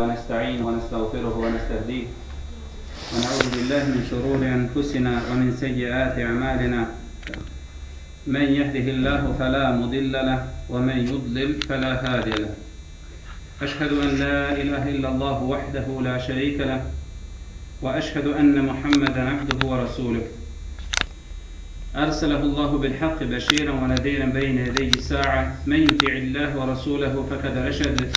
ونستعين ونستغفره ونستهديه. ونعوذ بالله من شرور أنفسنا ومن سيئات أعمالنا. من يهده الله فلا مضل له ومن يضلل فلا هادي له. أشهد أن لا إله إلا الله وحده لا شريك له وأشهد أن محمدا عبده ورسوله. أرسله الله بالحق بشيرا ونذيرا بين يدي الساعة من يطع الله ورسوله فقد رشد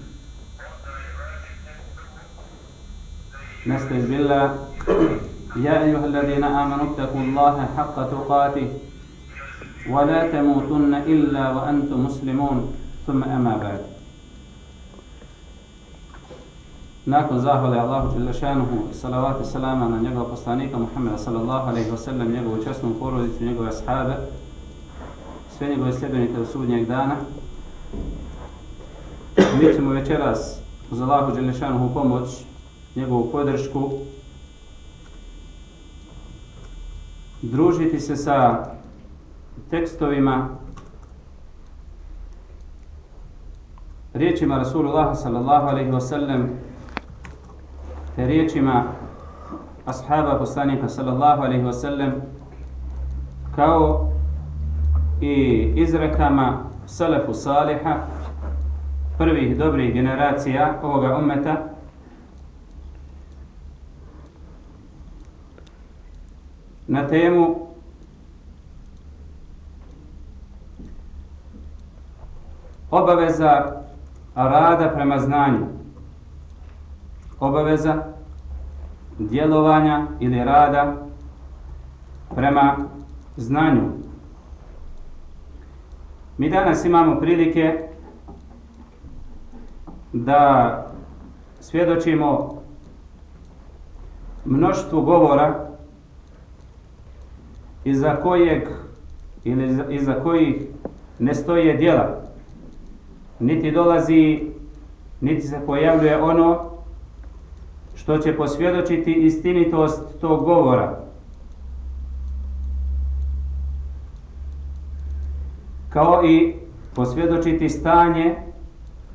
نستعيذ بالله يا أيها الذين آمنوا اتقوا الله حق تقاته ولا تموتن إلا وأنتم مسلمون ثم أما بعد Nakon zahvale Allahu Đelešanuhu i salavati salama na njegov poslanika Muhammeda sallallahu alaihi wa sallam, njegovu časnu porodicu, njegove ashabe, sve njegove sljedbenike do sudnjeg dana. Mi ćemo večeras uz Allahu Đelešanuhu pomoć, njegovu podršku, družiti se sa tekstovima riječima Rasulullah sallallahu alaihi wa sallam te riječima ashaba poslanika sallallahu alaihi wa sallam kao i izrekama salafu saliha prvih dobrih generacija ovoga ummeta na temu obaveza rada prema znanju obaveza djelovanja ili rada prema znanju. Mi danas imamo prilike da svjedočimo mnoštvu govora iza kojeg ili iza kojih ne stoje djela. Niti dolazi niti se pojavljuje ono što će posvjedočiti istinitost tog govora. Kao i posvjedočiti stanje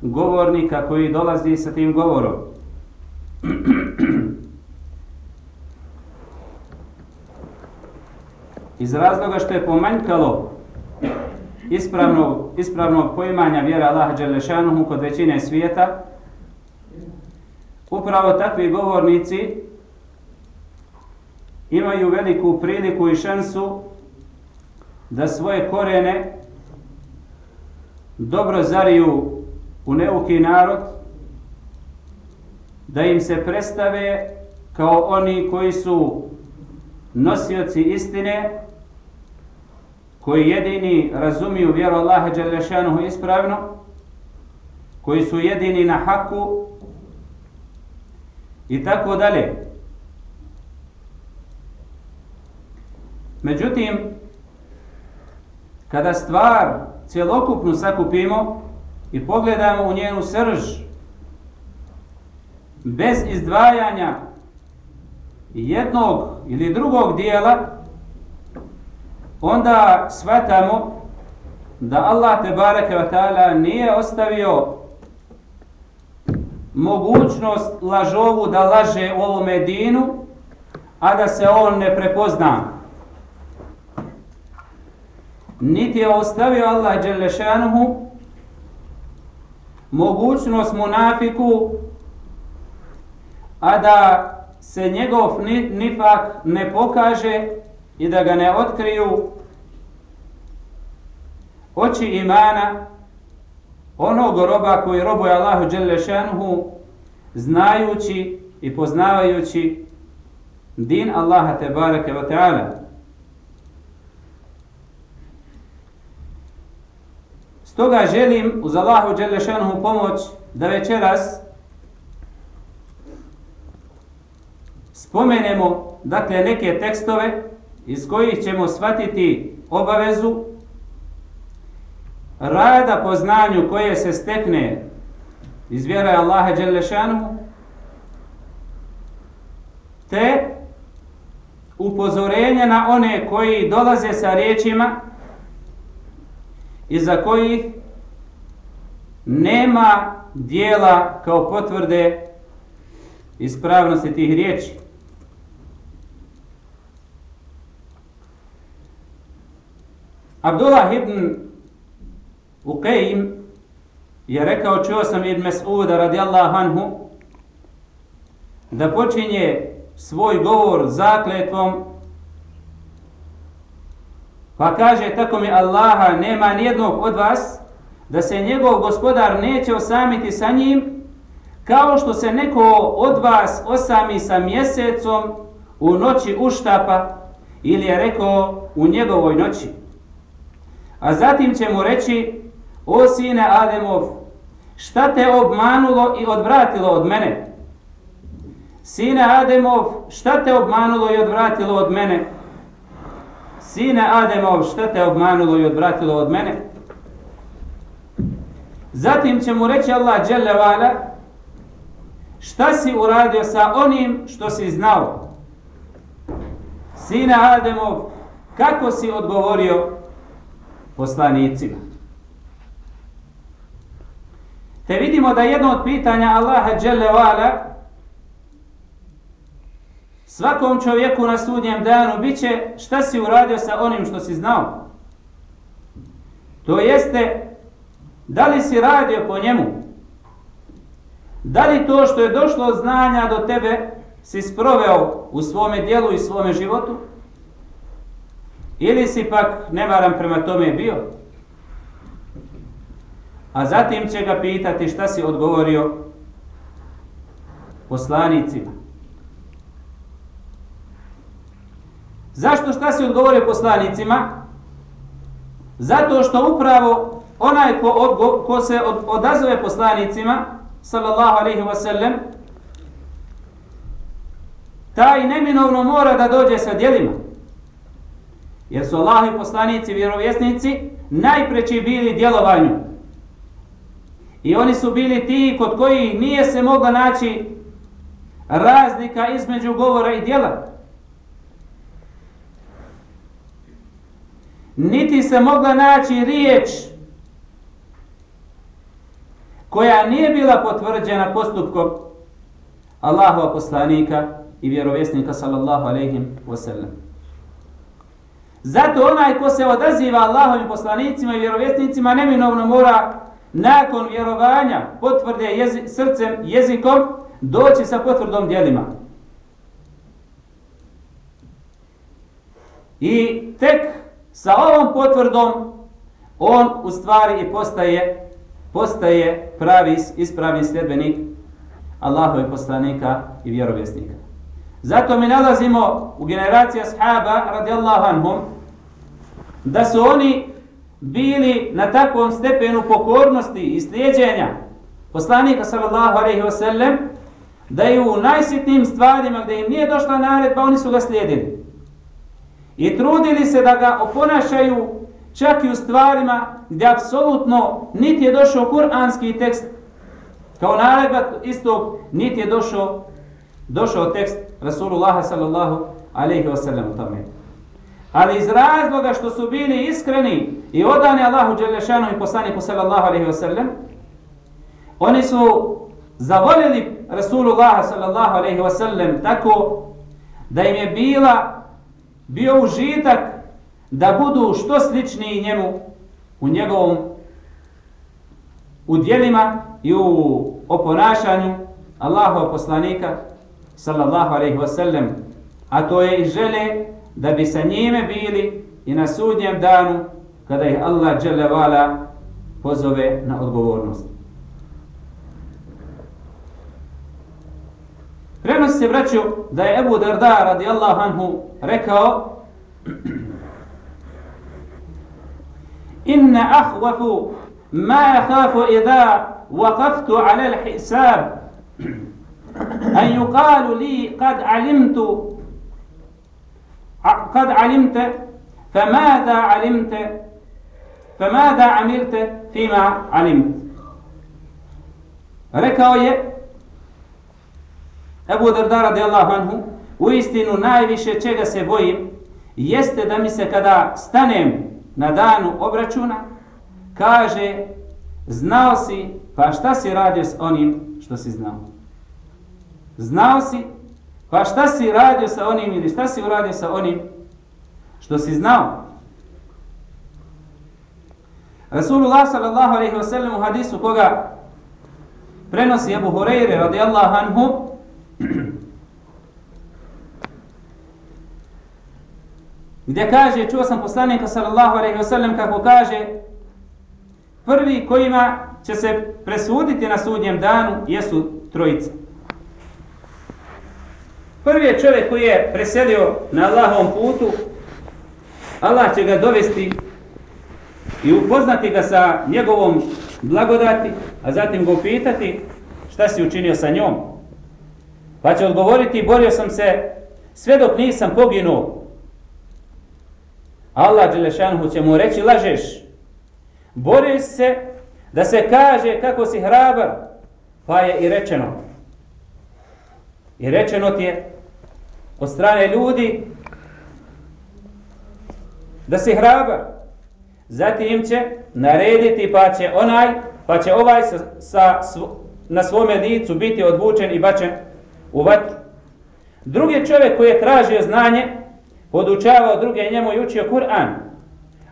govornika koji dolazi sa tim govorom. iz razloga što je pomanjkalo ispravnog, ispravnog poimanja vjera Allaha Đelešanuhu kod većine svijeta, upravo takvi govornici imaju veliku priliku i šansu da svoje korene dobro zariju u neuki narod, da im se predstave kao oni koji su nosioci istine, koji jedini razumiju vjeru Allaha Đelešanuhu ispravno, koji su jedini na haku i tako dalje. Međutim, kada stvar cjelokupnu sakupimo i pogledamo u njenu srž, bez izdvajanja jednog ili drugog dijela, onda shvatamo da Allah te bareke ve taala nije ostavio mogućnost lažovu da laže u ovom dinu a da se on ne prepozna. Niti je ostavio Allah Đelešanuhu mogućnost munafiku a da se njegov nifak ne pokaže i da ga ne otkriju oči imana onog roba koji robuje Allahu Đelešanuhu znajući i poznavajući din Allaha Tebareke wa ta'ala. Stoga želim uz Allahu Đelešanuhu pomoć da večeras spomenemo dakle neke tekstove iz kojih ćemo shvatiti obavezu rada po znanju koje se stekne iz vjera Allaha Đelešanu te upozorenja na one koji dolaze sa riječima iza kojih nema dijela kao potvrde ispravnosti tih riječi. Abdullah ibn Uqaym je rekao, čuo sam ibn Mas'uda radijallahu anhu, da počinje svoj govor zakletvom pa kaže tako mi Allaha nema nijednog od vas da se njegov gospodar neće osamiti sa njim kao što se neko od vas osami sa mjesecom u noći uštapa ili je rekao u njegovoj noći. A zatim će mu reći o sine Ademov šta te obmanulo i odvratilo od mene? Sine Ademov, šta te obmanulo i odvratilo od mene? Sine Ademov, šta te obmanulo i odvratilo od mene? Zatim će mu reći Allah dželle vala šta si uradio sa onim što si znao? Sine Ademov, kako si odgovorio poslanicima? Te vidimo da jedno od pitanja Allaha dželle Svakom čovjeku na sudnjem danu bit će šta si uradio sa onim što si znao. To jeste, da li si radio po njemu? Da li to što je došlo od znanja do tebe si sproveo u svome dijelu i svome životu? Ili si pak nevaran prema tome bio? A zatim će ga pitati šta si odgovorio poslanicima. Zašto šta si odgovorio poslanicima? Zato što upravo onaj ko, odgo, ko se od, odazove poslanicima, sallallahu alaihi wa sallam, taj neminovno mora da dođe sa djelima. Jer su i poslanici, vjerovjesnici, najpreći bili djelovanju. I oni su bili ti kod koji nije se mogla naći razlika između govora i djela. niti se mogla naći riječ koja nije bila potvrđena postupkom Allahova poslanika i vjerovjesnika sallallahu alejhi ve sellem. Zato onaj ko se odaziva Allahovim poslanicima i vjerovjesnicima neminovno mora nakon vjerovanja potvrde jezi, srcem, jezikom doći sa potvrdom djelima. I tek Sa ovom potvrdom on u stvari i postaje postaje pravi ispravni sljedbenik Allahove poslanika i vjerovjesnika. Zato mi nalazimo u generaciji ashaba radijallahu anhum da su oni bili na takvom stepenu pokornosti i slijedjenja poslanika sallallahu alaihi wa sallam da je u najsitnijim stvarima gdje im nije došla naredba oni su ga slijedili. I trudili se da ga oponašaju čak i u stvarima gdje apsolutno niti je došao kuranski tekst kao naredba istog, niti je došao došao tekst Rasulullah sallallahu alaihi wasallam u tome. Ali iz razloga što su bili iskreni i odani Allahu Đelešanu i poslaniku sallallahu alaihi wasallam, oni su zavolili Rasulullah sallallahu alaihi wasallam tako da im je bila bio užitak da budu što sličniji njemu u njegovom u dijelima i u oponašanju Allahov poslanika sallallahu alejhi ve sellem a to je i žele da bi sa njime bili i na sudnjem danu kada ih Allah dželle vala pozove na odgovornost Prenosi se vraću da je Ebu Darda radijallahu anhu rekao Inna ahwafu ma ahafu idha waqaftu ala al-hisab أن يقال لي قد علمت قد علمت فماذا علمت فماذا عملت فيما علمت rekao je Ebu Darda radijallahu anhu u istinu najviše čega se bojim jeste da mi se kada stanem na danu obračuna kaže znao si pa šta si radio s onim što si znao znao si pa šta si radio sa onim ili šta si uradio sa onim što si znao Rasulullah sallallahu alaihi wa sallam u hadisu koga prenosi Abu Hureyre radijallahu anhu gdje kaže, čuo sam poslanika sallallahu alaihi wasallam kako kaže prvi kojima će se presuditi na sudnjem danu jesu trojice. Prvi je čovjek koji je preselio na Allahovom putu, Allah će ga dovesti i upoznati ga sa njegovom blagodati, a zatim ga upitati šta si učinio sa njom. Pa će odgovoriti, borio sam se sve dok nisam poginuo. Allah Đelešanhu će mu reći, lažeš. Boriš se da se kaže kako si hrabar, pa je i rečeno. I rečeno ti je od strane ljudi da si hrabar. Zatim će narediti pa će onaj, pa će ovaj sa, sa, na svome licu biti odvučen i bačen u vatru. Drugi čovjek koji je tražio znanje, podučavao druge njemu i učio Kur'an.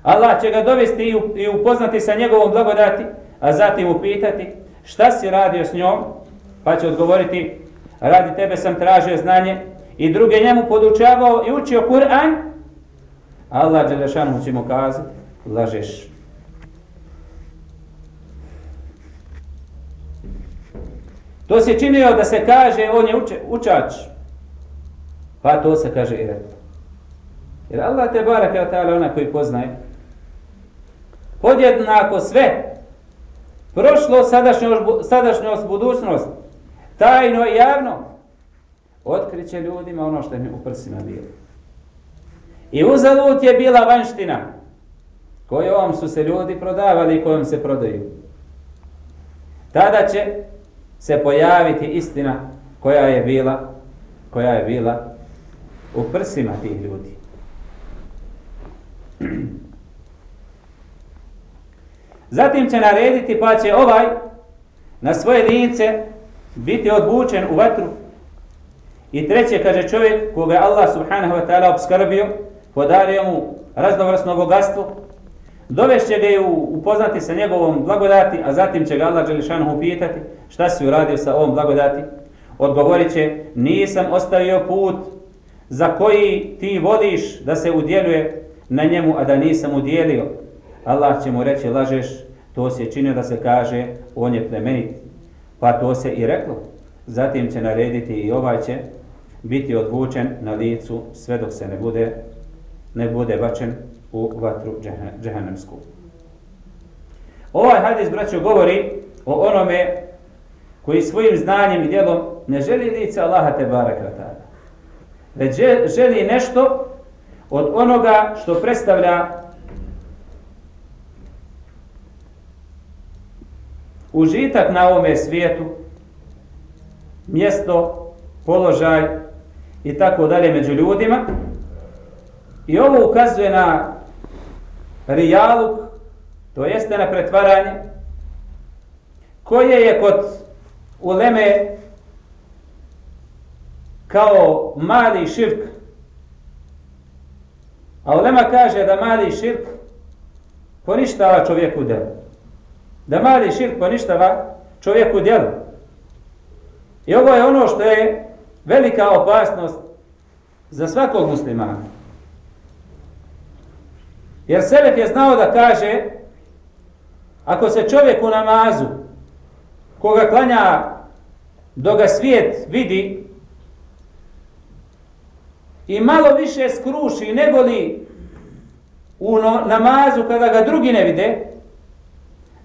Allah će ga dovesti i upoznati sa njegovom blagodati, a zatim upitati šta si radio s njom, pa će odgovoriti radi tebe sam tražio znanje i druge njemu podučavao i učio Kur'an. Allah Đelešanu će mu kazati, lažeš. To se činio da se kaže on je uče, učač. Pa to se kaže i rekao. Jer Allah te barak je ta'ala ona koji poznaje. Podjednako sve. Prošlo, sadašnjost, sadašnjost, budućnost. Tajno i javno. Otkriće ljudima ono što je u prsima bilo. I uzalut je bila vanština. Kojom su se ljudi prodavali i kojom se prodaju. Tada će se pojaviti istina koja je bila koja je bila u prsima tih ljudi. Zatim će narediti pa će ovaj na svoje lince biti odvučen u vatru. I treće, kaže čovjek koga je Allah subhanahu wa ta'ala obskrbio, podario mu raznovrsno bogatstvo, dovešće ga i upoznati sa njegovom blagodati, a zatim će ga Allah Đelešanu upitati šta si uradio sa ovom blagodati. Odgovorit će, nisam ostavio put za koji ti vodiš da se udjeluje na njemu, a da nisam udjelio. Allah će mu reći, lažeš, to se čini da se kaže, on je plemenit. Pa to se i reklo. Zatim će narediti i ovaj će biti odvučen na licu sve dok se ne bude, ne bude bačen u vatru džehennemsku. Ovaj hadis, braćo, govori o onome koji svojim znanjem i djelom ne želi lice Allaha te barakata. Već želi nešto od onoga što predstavlja užitak na ovome svijetu, mjesto, položaj i tako dalje među ljudima. I ovo ukazuje na rijaluk, to jeste na pretvaranje, koje je kod uleme kao mali širk. A ulema kaže da mali širk poništava čovjeku djelo. Da mali širk poništava čovjeku djelo. I ovo je ono što je velika opasnost za svakog muslimana. Jer Selef je znao da kaže ako se čovjek u namazu koga klanja do ga svijet vidi i malo više skruši nego li u namazu kada ga drugi ne vide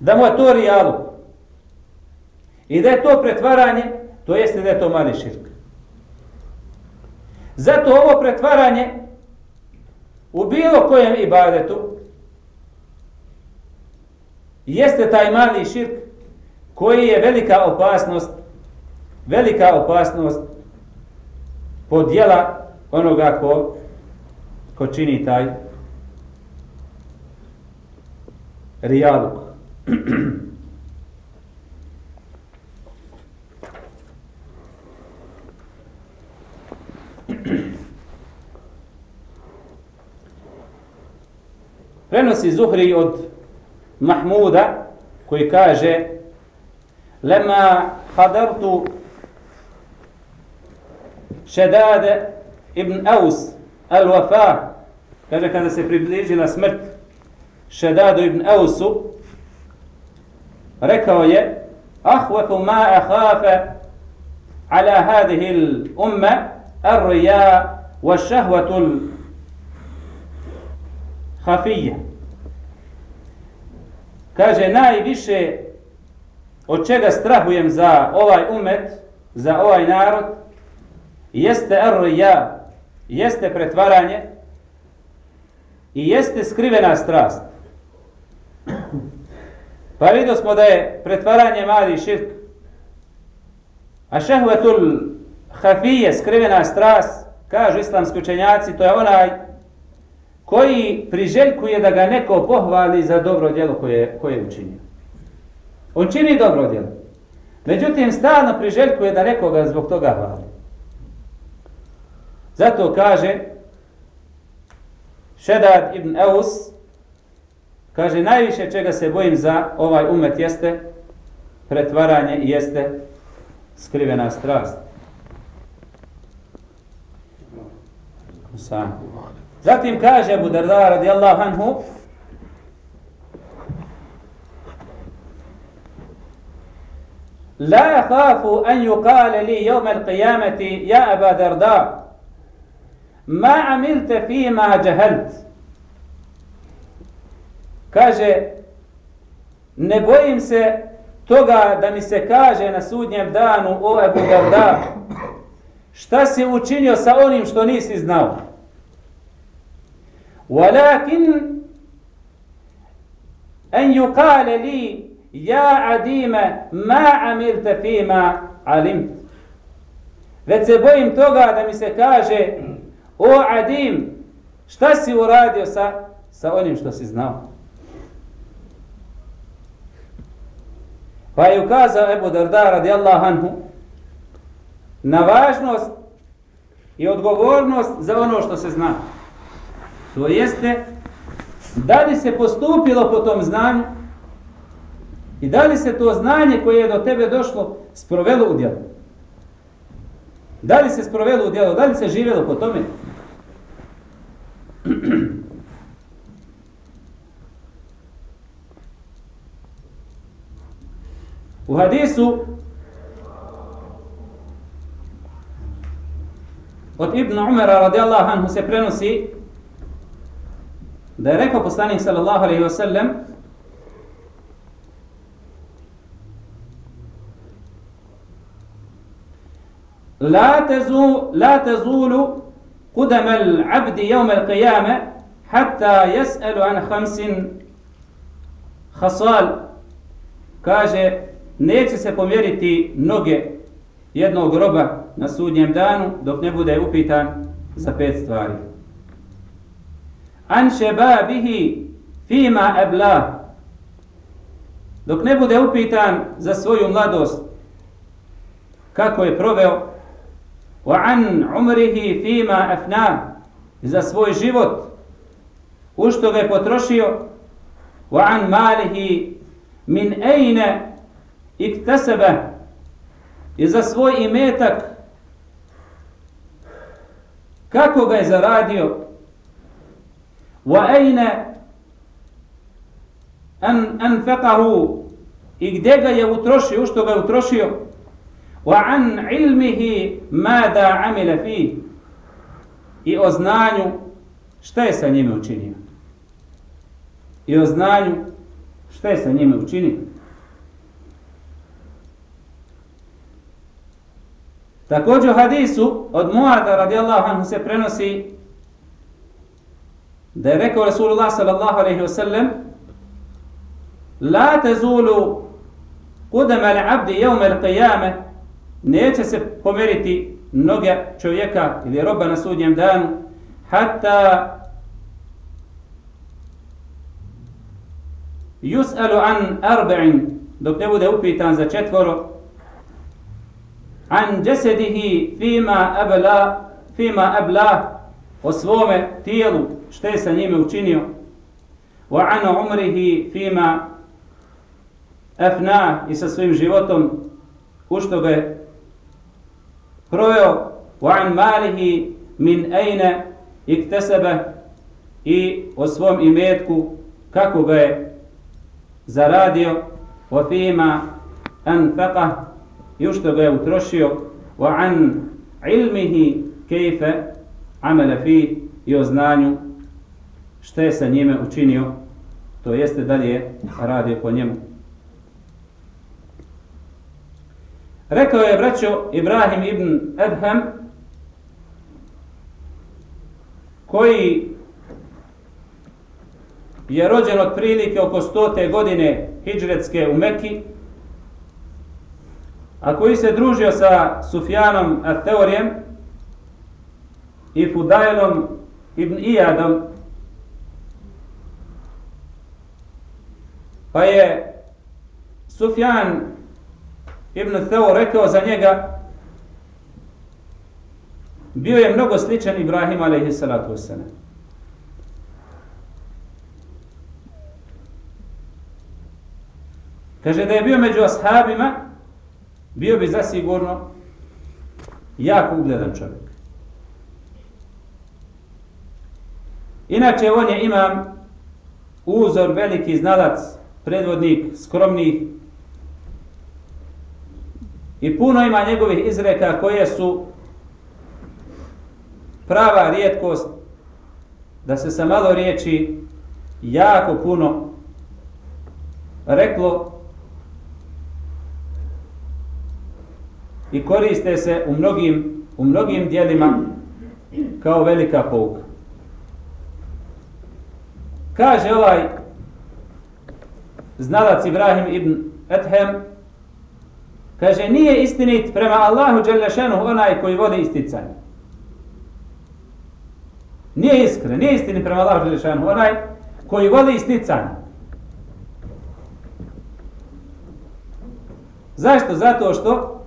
da mu je to rijalu i da je to pretvaranje To jeste da je to mali širk. Zato ovo pretvaranje u bilo kojem ibadetu jeste taj mali širk koji je velika opasnost velika opasnost podjela onoga ko, ko čini taj rijaluk. Prenosi Zuhri od Mahmuda koji kaže Lema hadartu Šedade ibn Aus al-Wafa kaže kada se približila smrt Šedadu ibn Ausu rekao je ahvafu ma ahafa ala hadihi l-umma ar-rija wa šahvatu hafija. kaže najviše od čega strahujem za ovaj umet za ovaj narod jeste ar-rija jeste pretvaranje i jeste skrivena strast Pa vidio smo da je pretvaranje mali širk. A šehvetul hafije, skrivena strast, kažu islamski učenjaci, to je onaj koji priželjkuje da ga neko pohvali za dobro djelo koje, koje je učinio. On čini dobro djelo. Međutim, stalno priželjkuje da nekoga zbog toga hvali. Zato kaže Šedad ibn Eus, Kaže, najviše čega se bojim za ovaj umet jeste pretvaranje i jeste skrivena strast. Zatim kaže Abu Darda radijallahu anhu لا أخاف أن يقال لي يوم القيامة يا أبا درداء ما عملت فيما جهلت kaže ne bojim se toga da mi se kaže na sudnjem danu o Ebu Darda šta si učinio sa onim što nisi znao ولكن أن يقال لي يا adime ما عملت فيما علمت već se bojim toga da mi se kaže o adim šta si uradio sa, sa onim što si znao Pa je ukazao Ebu Darda radijallahu anhu na važnost i odgovornost za ono što se zna. To jeste da li se postupilo po tom znanju i da li se to znanje koje je do tebe došlo sprovelo u djelu. Da li se sprovelo u djelu, da li se živjelo po tome? U hadisu od Ibn Umara radijallahu anhu se prenosi da je rekao poslanik sallallahu alaihi wasallam لا تزول لا تزول قدم العبد يوم القيامة حتى يسأل عن خمس خصال كاجه neće se pomjeriti noge jednog groba na sudnjem danu dok ne bude upitan za pet stvari. An šebabihi fima ebla dok ne bude upitan za svoju mladost kako je proveo wa an umrihi fima afna za svoj život u što ga je potrošio wa an malihi min ejne iktasebe i za svoj imetak kako ga je zaradio wa أن an, anfaqahu i gdje ga je utrošio, što ga je utrošio? wa an ilmihi mada amila fi i o znanju šta je sa njime učinio? I o znanju šta je sa njime učinio? Također u hadisu od Muada radijallahu anhu se prenosi da je rekao Rasulullah sallallahu alaihi wasallam La tezulu kudama l'abdi jevme l'qiyame neće se pomeriti noge čovjeka ili roba na sudnjem danu hatta yus'alu an arba'in dok ne bude upitan za četvoro an jasadihi fima abla fima abla o svome tijelu šta je sa njime učinio? Wa an umrihi fima afna i sa svojim životom u što ga je proveo. Wa an malihi min ayna iktasaba i o svom imetku kako ga je zaradio. Wa fima anfaqa i u što ga je utrošio. Wa an ilmihi kejfe amele fi i o znanju što je sa njime učinio to jeste da je radio po njemu. Rekao je braćo Ibrahim ibn Edhem koji je rođen od prilike oko stote godine hijđretske u Mekki a koji se družio sa Sufjanom Ateorijem i Fudajlom ibn Iyadom pa je Sufjan Ibn Theo rekao za njega bio je mnogo sličan Ibrahim alaihi salatu wasalam. Kaže da je bio među ashabima, bio bi zasigurno jako ugledan čovjek. Inače, on je imam uzor, veliki znalac, predvodnik, skromnih, I puno ima njegovih izreka koje su prava rijetkost da se sa malo riječi jako puno reklo i koriste se u mnogim, u mnogim dijelima kao velika pouka. Kaže ovaj znalac Ibrahim ibn Ethem Kaže, nije istinit prema Allahu Đelešenu onaj koji vodi isticanje. Nije iskren, nije istinit prema Allahu Đelešenu onaj koji vodi isticanje. Zašto? Zato što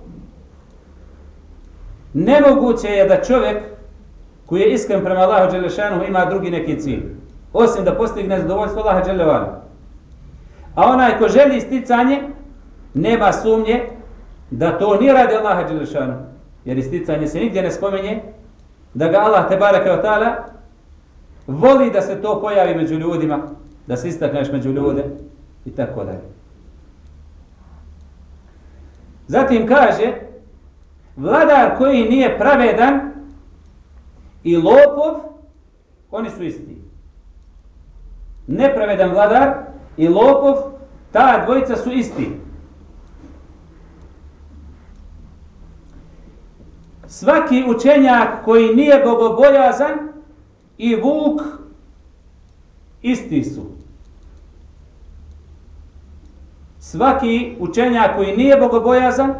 nemoguće je da čovjek koji je iskren prema Allahu Đelešanu ima drugi neki cilj. Osim da postigne zadovoljstvo Allaha Đelešanu. A onaj ko želi isticanje, nema sumnje da to nije radi Allaha Đelešanu, jer isticanje se nigdje ne spomenje, da ga Allah te baraka ta'ala voli da se to pojavi među ljudima, da se istakneš među ljude i tako dalje. Zatim kaže, vladar koji nije pravedan i lopov, oni su isti. Nepravedan vladar i lopov, ta dvojica su isti. svaki učenjak koji nije bogobojazan i vuk isti su. Svaki učenjak koji nije bogobojazan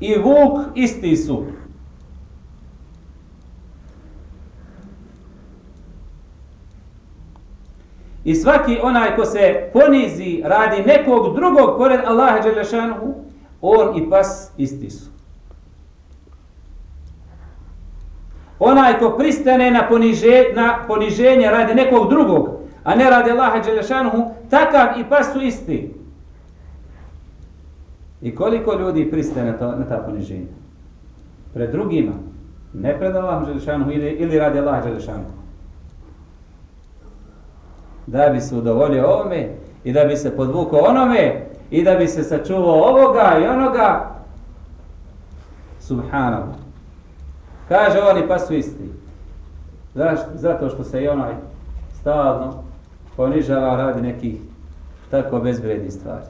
i vuk isti su. I svaki onaj ko se ponizi radi nekog drugog pored Allaha Đelešanu, on i pas isti su. onaj ko pristane na, poniže, na poniženje radi nekog drugog, a ne radi Allaha Đelešanuhu, takav i pas su isti. I koliko ljudi pristane na, to, na ta poniženja? Pred drugima, ne pred Allahom Đelešanuhu ili, ili radi Allaha Đelešanuhu. Da bi se udovoljio ovome i da bi se podvukao onome i da bi se sačuvao ovoga i onoga. Subhanallah. Kaže oni pa su isti. Zašto? Zato što se i onaj stalno ponižava radi nekih tako bezvrednih stvari.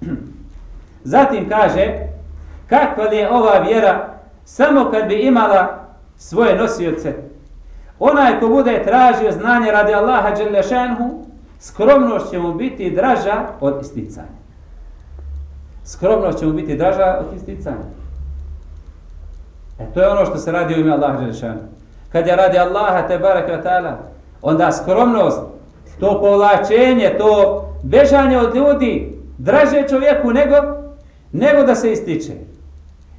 Zatim kaže kakva li je ova vjera samo kad bi imala svoje nosioce. Onaj ko bude tražio znanje radi Allaha Đelešanhu, skromnost će mu biti draža od isticanja. Skromnost će mu biti draža od isticanja. E to je ono što se radi u ime Allaha Đelešanhu. Kad je radi Allaha te baraka ta'ala, onda skromnost, to povlačenje, to bežanje od ljudi, draže čovjeku nego, nego da se ističe.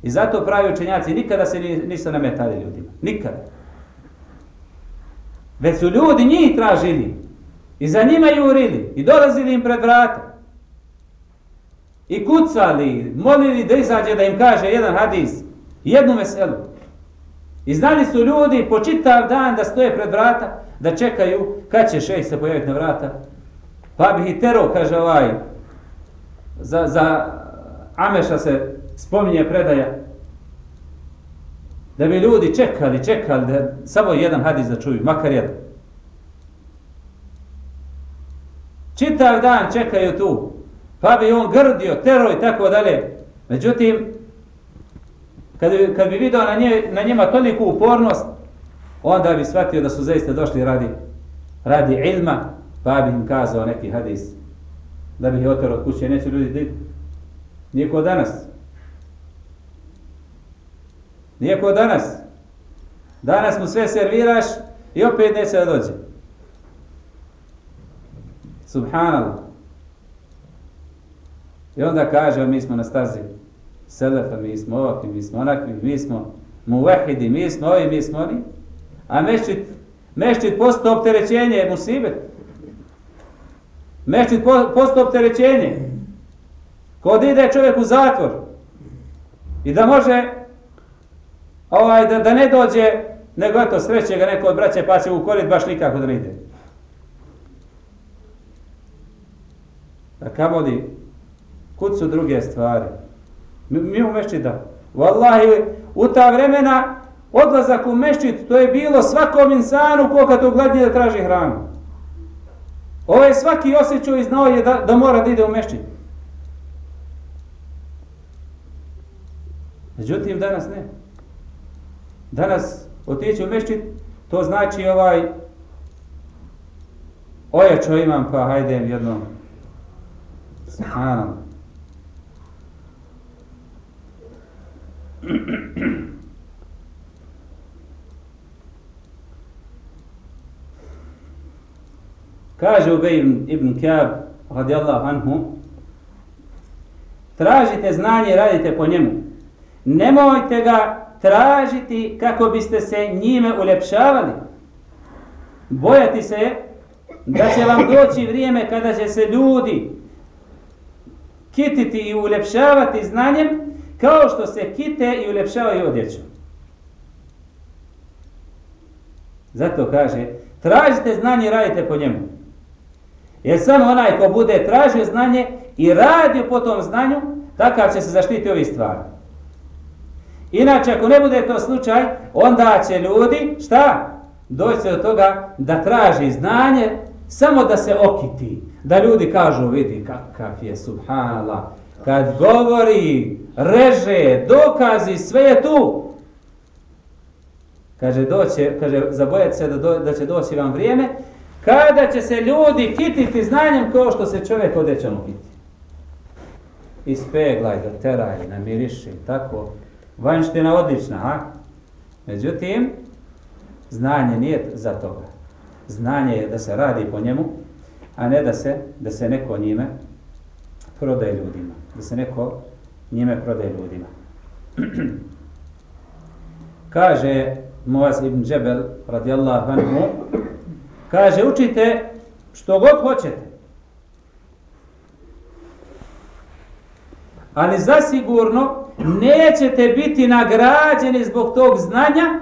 I zato pravi učenjaci nikada se nisu nametali ljudima. Nikada. Već su ljudi njih tražili. I za njima jurili. I dolazili im pred vrata. I kucali, molili da izađe da im kaže jedan hadis. Jednu meselu. I znali su ljudi po čitav dan da stoje pred vrata, da čekaju kad će šejh se pojaviti na vrata. Pa bi i tero, kaže ovaj, za, za Ameša se spominje predaja, da bi ljudi čekali, čekali, da samo jedan hadis da čuju, makar jedan. Čitav dan čekaju tu, pa bi on grdio, tero i tako dalje. Međutim, kad bi, kad bi vidio na, nje, na njima toliku upornost, onda bi shvatio da su zaista došli radi, radi ilma, pa bi im kazao neki hadis, da bi ih otero od kuće, neće ljudi da Niko danas. Nije kao danas. Danas mu sve serviraš i opet neće da dođe. Subhanallah. I onda kaže, mi smo na stazi selefa, mi smo ovakvi, mi smo onakvi, mi smo muvahidi, mi smo ovi, mi smo oni. A mešćit, mešćit posto opterećenje je musibet. Mešćit posto opterećenje. Kod ide čovjek u zatvor i da može ovaj, da, da ne dođe, nego eto sreće ga neko od braće pa će u korit baš nikako da ne ide. Da kamoli, kud su druge stvari? Mi, mi u mešćida. Wallahi, u ta vremena odlazak u mešćid, to je bilo svakom insanu ko kad ugladnje da traži hranu. Ovo je svaki osjećao i znao je da, da mora da ide u mešćid. Međutim, danas ne. Danas otići u mešćit, to znači ovaj ojačo imam, pa hajdem jednom. Subhanallah. Kaže Ubej ibn, ibn Kjab, radijallahu anhu, tražite znanje i radite po njemu. Nemojte ga tražiti kako biste se njime uljepšavali. Bojati se da će vam doći vrijeme kada će se ljudi kititi i uljepšavati znanjem kao što se kite i uljepšavaju odjećom. Zato kaže, tražite znanje i radite po njemu. Jer samo onaj ko bude tražio znanje i radio po tom znanju, takav će se zaštiti ovih stvari. Inače, ako ne bude to slučaj, onda će ljudi, šta? Doći do toga da traži znanje samo da se okiti. Da ljudi kažu, vidi kakav je, subhanallah. Kad govori, reže, dokazi, sve je tu. Kaže, doće, kaže, zabojati se da, do, da će doći vam vrijeme, kada će se ljudi kititi znanjem kao što se čovjek odećom kiti. Ispeglaj, da teraj, namiriši, tako vanština odlična, a? Međutim, znanje nije za toga. Znanje je da se radi po njemu, a ne da se, da se neko njime prodaje ljudima. Da se neko njime prodaje ljudima. kaže Moaz ibn Džebel, radijallahu anhu, kaže, učite što god hoćete. Ali zasigurno nećete biti nagrađeni zbog tog znanja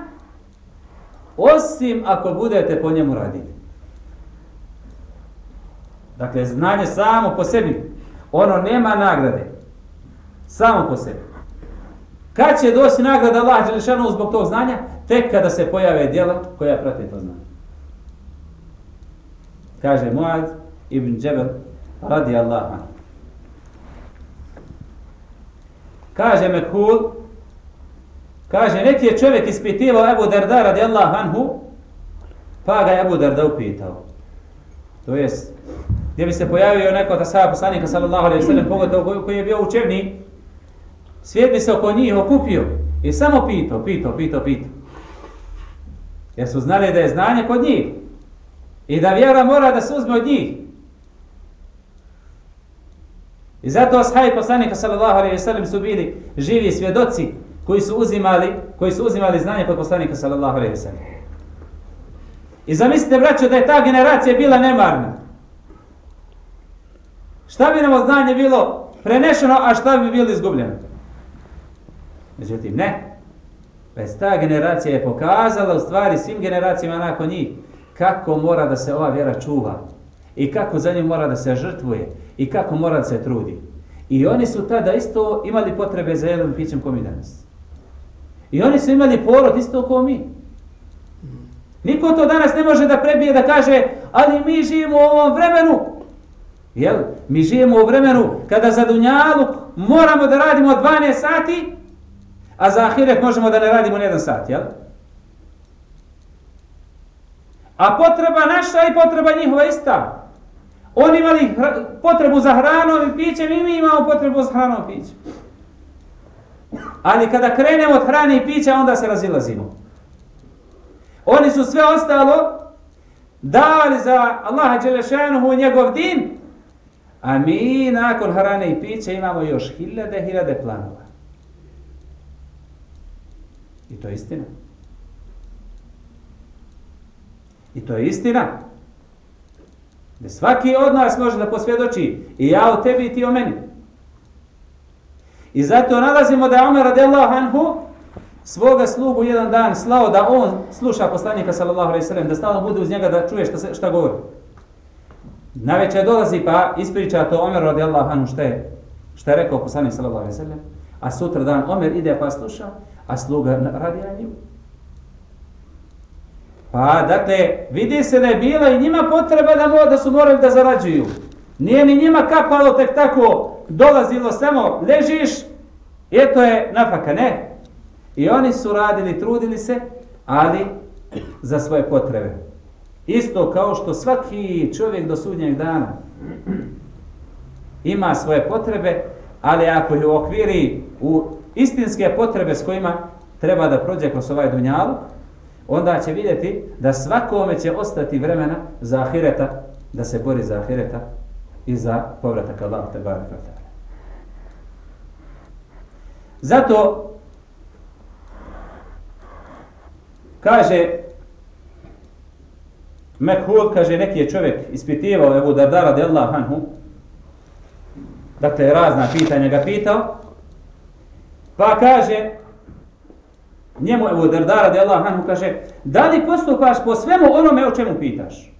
osim ako budete po njemu radili. Dakle, znanje samo po sebi, ono nema nagrade. Samo po sebi. Kad će doći nagrada Allah Đelešanu zbog tog znanja? Tek kada se pojave djela koja prate to znanje. Kaže Muad ibn Džebel radi Allah. Kaže Mekhul, kaže, neki je čovjek ispitivao Ebu Darda radijallahu anhu, pa ga je Ebu Darda upitao. To jest, gdje bi se pojavio neko od asaba poslanika sallallahu alaihi sallam, pogotovo koji je bio učevni, svijet bi se oko njih okupio i samo pitao, pitao, pitao, pitao. Jer su znali da je znanje kod njih i da vjera mora da se uzme od njih. I zato ashabi poslanika sallallahu alejhi ve sellem su bili živi svjedoci koji su uzimali, koji su uzimali znanje kod poslanika sallallahu alejhi ve sellem. I zamislite braćo da je ta generacija bila nemarna. Šta bi nam znanje bilo prenešeno, a šta bi bilo izgubljeno? Međutim, ne. Već ta generacija je pokazala u stvari svim generacijama nakon njih kako mora da se ova vjera čuva i kako za nju mora da se žrtvuje i kako mora se trudi. I oni su tada isto imali potrebe za jednom pićem ko mi danas. I oni su imali porod isto kao mi. Niko to danas ne može da prebije da kaže ali mi živimo u ovom vremenu. Jel? Mi živimo u vremenu kada za dunjalu moramo da radimo 12 sati, a za ahiret možemo da ne radimo jedan sat, jel? A potreba naša i potreba njihova ista. Oni imali potrebu za hranom i pićem i mi imamo potrebu za hranom i pićem. Ali kada krenemo od hrane i pića, onda se razilazimo. Oni su sve ostalo dali za Allaha Đelešanuhu njegov din, a mi nakon hrane i pića imamo još hiljade, hiljade planova. I to je istina. I to je istina. Da svaki od nas može da posvjedoči i ja o tebi i ti o meni. I zato nalazimo da je Omer radijallahu anhu svoga slugu jedan dan slao da on sluša poslanika sallallahu alejhi ve sellem da stalno bude uz njega da čuje šta se, šta govori. Na večer dolazi pa ispriča to Omer radijallahu anhu šta je šta je rekao poslanik sallallahu alejhi ve sellem, a sutra dan Omer ide pa sluša, a sluga radi na njemu. Pa, dakle, vidi se da je bila i njima potreba da, mo, da su morali da zarađuju. Nije ni njima kapalo tek tako, dolazilo samo, ležiš, eto je napaka, ne. I oni su radili, trudili se, ali za svoje potrebe. Isto kao što svaki čovjek do sudnjeg dana ima svoje potrebe, ali ako je u okviri u istinske potrebe s kojima treba da prođe kroz ovaj dunjaluk, onda će vidjeti da svakome će ostati vremena za ahireta, da se bori za ahireta i za povratak Allah te barek Zato kaže Mekhul, kaže neki je čovjek ispitivao Ebu Darda de Allah anhu, dakle razna pitanja ga pitao, pa kaže njemu Ebu Dardara radijallahu Allah anhu kaže da li postupaš po svemu onome o čemu pitaš?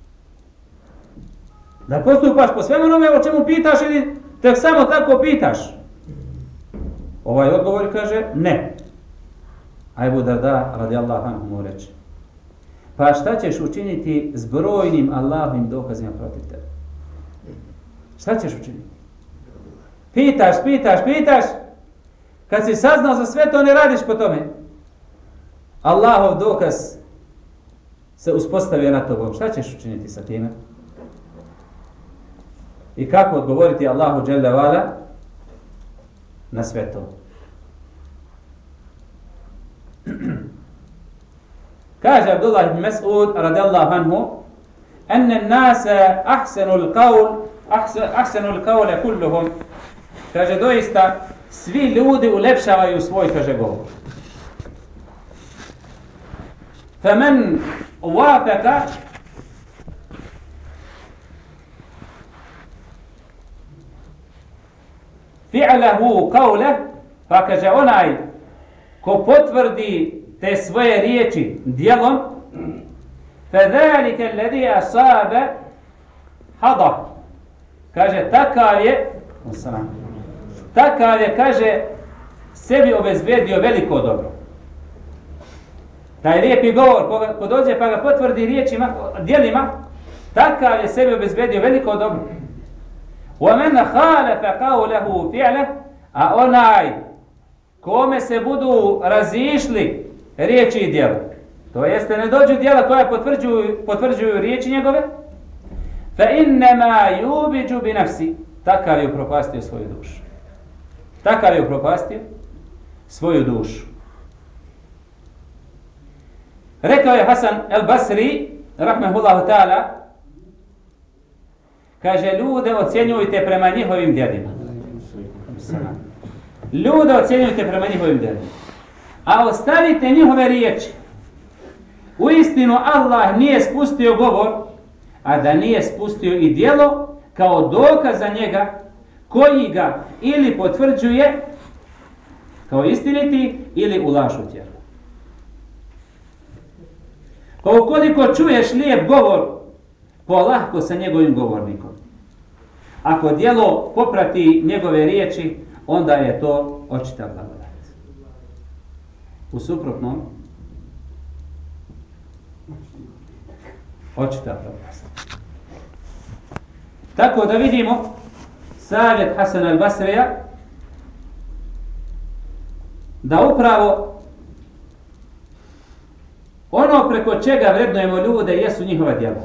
Da postupaš po svemu onome o čemu pitaš ili tek samo tako pitaš? Ovaj odgovor kaže ne. A Ebu Darda radi Allah anhu mu reče pa šta ćeš učiniti s brojnim Allahovim dokazima protiv tebe? Šta ćeš učiniti? Pitaš, pitaš, pitaš, kad si saznao za sve to ne radiš po tome. Allahov dokaz se uspostavio na tobom. Šta ćeš učiniti sa time? I kako odgovoriti Allahu Jalla Vala na sve to? Kaže Abdullah ibn Mas'ud radijallahu anhu أن الناس أحسن القول أحسن القول كلهم kaže doista svi ljudi ulepšavaju svoj kaže govor فمن وافق fi'lahu qawle pa kaže onaj ko potvrdi te svoje riječi djelom فذلك الذي أصاب hada kaže takav je takav je kaže sebi obezbedio veliko dobro taj lijepi govor, ko, ko dođe pa ga potvrdi riječima, dijelima, takav je sebi obezbedio veliko dobro. وَمَنْ خَالَفَ قَوْلَهُ فِعْلَهُ A onaj kome se budu razišli riječi i djela. To jeste ne dođu djela koja potvrđuju, potvrđuju riječi njegove. Fa innama yubiđu bi nafsi. Takav je upropastio svoju dušu. Takav je upropastio svoju dušu. Rekao je Hasan el Basri, rahmehullahu ta'ala, kaže, ljude ocjenjujte prema njihovim djedima. Ljude ocjenjujte prema njihovim djedima. A ostavite njihove riječi. U istinu Allah nije spustio govor, a da nije spustio i dijelo kao dokaz za njega koji ga ili potvrđuje kao istiniti ili ulažu lašu tijelu. Ukoliko čuješ lijep govor, polahko sa njegovim govornikom. Ako dijelo poprati njegove riječi, onda je to očita blagodat. U suprotnom, očita propast. Tako da vidimo savjet Hasan al-Basrija da upravo ono preko čega vrednujemo ljude jesu njihova djela.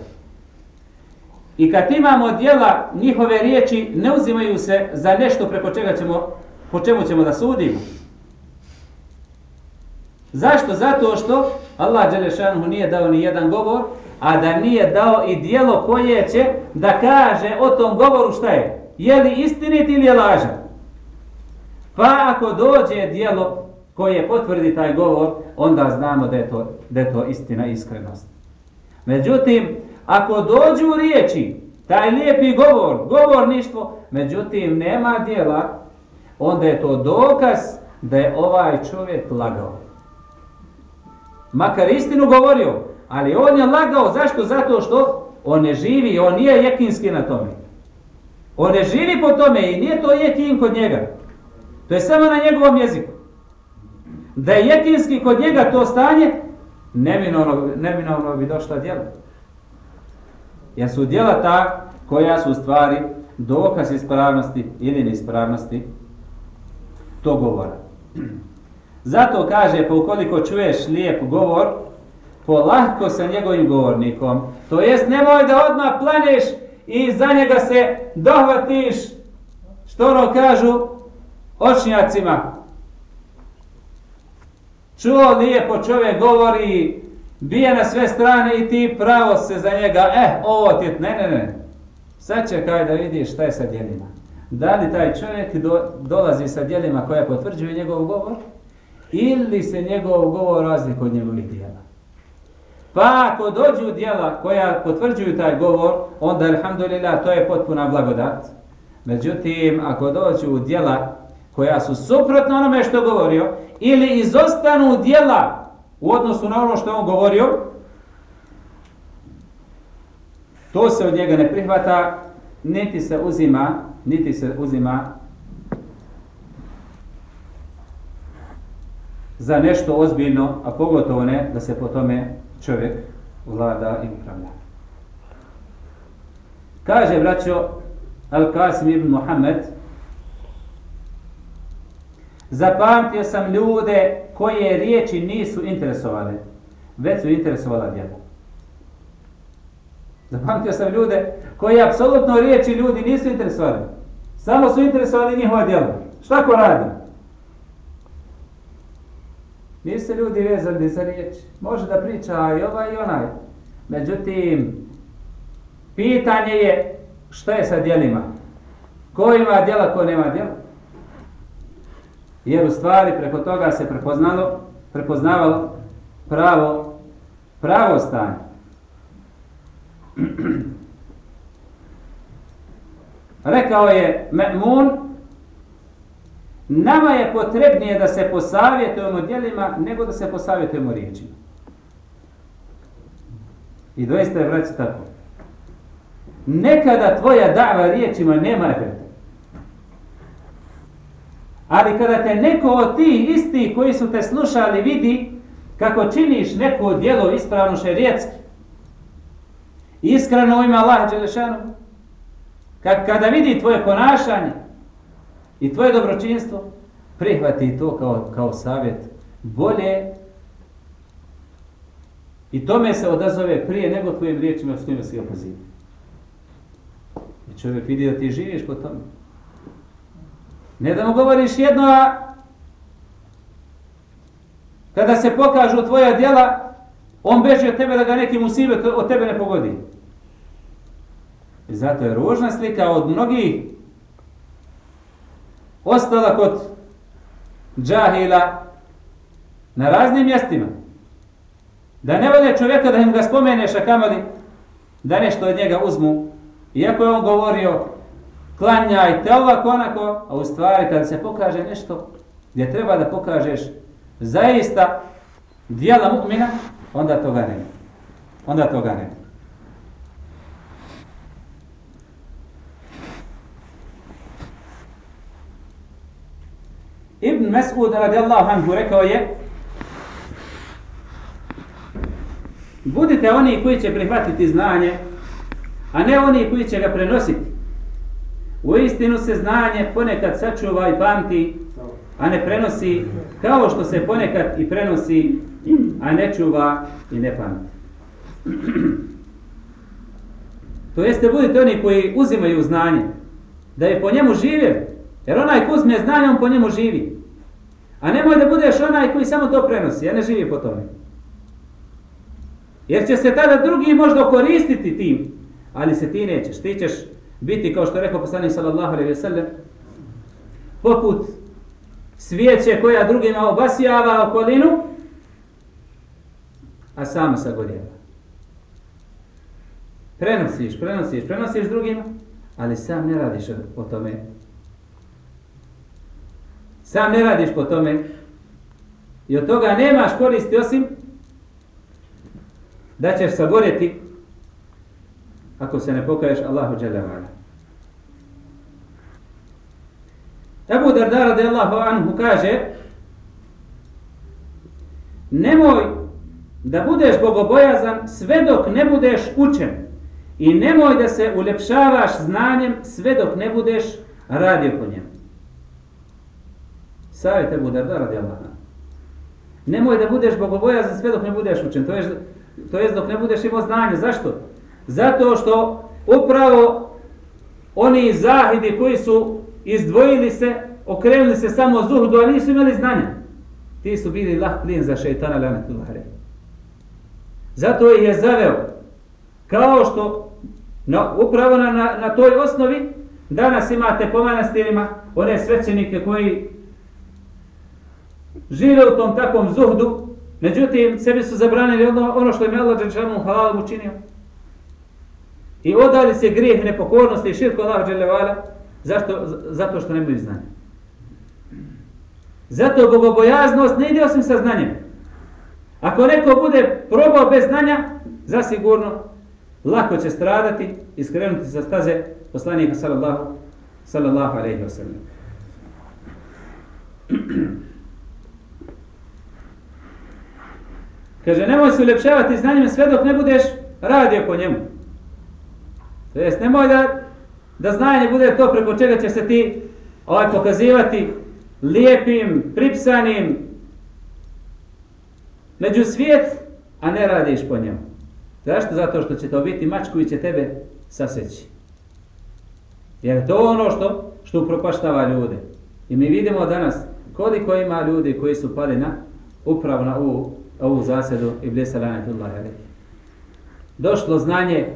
I kad imamo djela, njihove riječi ne uzimaju se za nešto preko čega ćemo, po čemu ćemo da sudimo. Zašto? Zato što Allah Đelešanhu nije dao ni jedan govor, a da nije dao i dijelo koje će da kaže o tom govoru šta je. Je li istinit ili je lažan? Pa ako dođe dijelo koje potvrdi taj govor, onda znamo da je to, da je to istina iskrenost. Međutim, ako dođu riječi, taj lijepi govor, govorništvo, međutim nema dijela, onda je to dokaz da je ovaj čovjek lagao. Makar istinu govorio, ali on je lagao, zašto? Zato što on ne živi, on nije jekinski na tome. On ne živi po tome i nije to jekin kod njega. To je samo na njegovom jeziku. Da je jekinski kod njega to stanje, neminovno, neminovno bi došla djela. Jer su djela ta koja su stvari dokaz ispravnosti ili neispravnosti to govora. Zato kaže, pa ukoliko čuješ lijep govor, polahko sa njegovim govornikom. To jest, nemoj da odmah planeš i za njega se dohvatiš, što ono kažu, očnjacima. Čuo lijepo čovjek govori, bije na sve strane i ti pravo se za njega, eh, ovo ti je, ne, ne, ne. Sad čekaj da vidiš šta je sa djelima. Da li taj čovjek do, dolazi sa djelima koja potvrđuje njegov govor, ili se njegov govor razlikuje od njegovih djela. Pa ako dođu djela koja potvrđuju taj govor, onda, alhamdulillah, to je potpuna blagodat. Međutim, ako dođu djela koja su suprotno onome što govorio, ili izostanu djela u odnosu na ono što on govorio, to se od njega ne prihvata, niti se uzima, niti se uzima za nešto ozbiljno, a pogotovo ne da se po tome čovjek vlada i upravlja. Kaže, braćo, Al-Qasim ibn Muhammed, zapamtio sam ljude koje riječi nisu interesovane, već su interesovala djela. Zapamtio sam ljude koji apsolutno riječi ljudi nisu interesovali. Samo su interesovali njihova djela. Šta ko radi? Nisu se ljudi vezali za riječ. Može da priča i ovaj i onaj. Međutim, pitanje je šta je sa djelima. Ko ima djela, ko nema djela? Jer u stvari preko toga se prepoznalo, prepoznavalo pravo, pravo stanje. Rekao je Me'mun, Nama je potrebnije da se posavjetujemo djelima nego da se posavjetujemo riječima. I doista je vraći tako. Nekada tvoja dava riječima nema efekta. Ali kada te neko od ti isti koji su te slušali vidi kako činiš neko djelo ispravno šerijetski, iskreno u ime Allah Đelešanu, kada vidi tvoje ponašanje, i tvoje dobročinstvo, prihvati to kao, kao savjet. Bolje i tome se odazove prije nego tvojim riječima s kojima si ga poziva. I čovjek vidi da ti živiš po tome. Ne da mu govoriš jedno, a kada se pokažu tvoja djela, on beži od tebe da ga neki musibe od tebe ne pogodi. I zato je ružna slika od mnogih ostala kod džahila na raznim mjestima. Da ne volje čovjeka da im ga spomeneš, a kamali da nešto od njega uzmu. Iako je on govorio, klanjajte ovako onako, a u stvari kada se pokaže nešto gdje treba da pokažeš zaista dijela mu'mina, onda toga nema. Onda toga nema. Ibn Mas'ud radijallahu anhu rekao je Budite oni koji će prihvatiti znanje, a ne oni koji će ga prenositi. U istinu se znanje ponekad sačuva i pamti, a ne prenosi, kao što se ponekad i prenosi, a ne čuva i ne pamti. To jeste budite oni koji uzimaju znanje, da je po njemu žive, jer onaj ko uzme znanje, on po njemu živi. A nemoj da budeš onaj koji samo to prenosi, a ne živi po tome. Jer će se tada drugi možda koristiti tim, ali se ti nećeš. Ti ćeš biti, kao što je rekao poslanik sallallahu alaihi ve sellem, poput svijeće koja drugima obasjava okolinu, a sama sagorjeva. Prenosiš, prenosiš, prenosiš drugima, ali sam ne radiš o tome. Sam ne radiš po tome i od toga nemaš koristi osim da ćeš sagorjeti ako se ne pokaješ Allahu Đelevala. Ebu Darda radijallahu anhu kaže nemoj da budeš bogobojazan sve dok ne budeš učen i nemoj da se uljepšavaš znanjem sve dok ne budeš radio po njemu. Savjet Ebu Darda radijallahu anhu. Nemoj da budeš bogobojazan sve dok ne budeš učen. To je To jest dok ne budeš imao znanje. Zašto? Zato što upravo oni zahidi koji su izdvojili se, okrenuli se samo zuhdu, a nisu imali znanja. Ti su bili lah plin za šeitana lanetulare. Zato je zaveo. Kao što na, upravo na, na, na toj osnovi danas imate po manastirima one svećenike koji žive u tom takvom zuhdu, Međutim, sebi su zabranili ono, ono što im je Allah Đelešanu halalom učinio. I odali se grijeh nepokornosti i širko Allah Đelevala. Zašto? Zato što nemaju znanja. Zato bogobojaznost ne ide osim sa znanjem. Ako neko bude probao bez znanja, zasigurno lako će stradati i skrenuti sa staze poslanika sallallahu, sallallahu alaihi wa sallam. Kaže, nemoj se uljepšavati znanjem sve dok ne budeš radio po njemu. To jest, nemoj da, da znanje bude to preko čega će se ti ovaj pokazivati lijepim, pripsanim među svijet, a ne radiš po njemu. Zašto? Zato što će to biti mač koji će tebe saseći. Jer to ono što, što upropaštava ljude. I mi vidimo danas koliko ima ljudi koji su pali na upravo na ovu ovu zasedu Iblisa lanetullahi. Došlo znanje,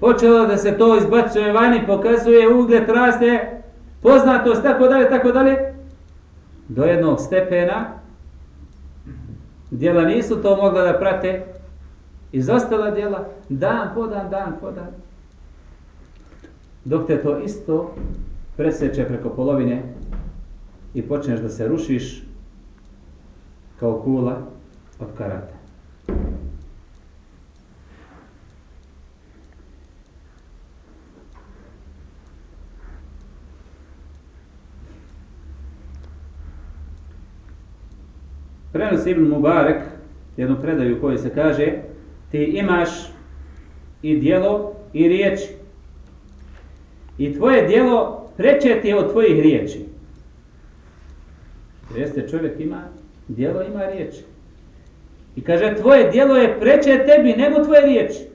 počelo da se to izbacuje vani, pokazuje ugled, raste, poznatost, tako dalje, tako dalje, do jednog stepena, djela nisu to mogla da prate, izostala djela, dan po dan, dan po dan, dok te to isto preseče preko polovine i počneš da se rušiš kao kula, od karata. Prenosi Ibn Mubarek, jednu predaju koju se kaže, ti imaš i dijelo i riječi. I tvoje dijelo preče ti od tvojih riječi. Jeste, čovjek ima djelo, ima riječ. I kaže, tvoje djelo je preče tebi nego tvoje riječi.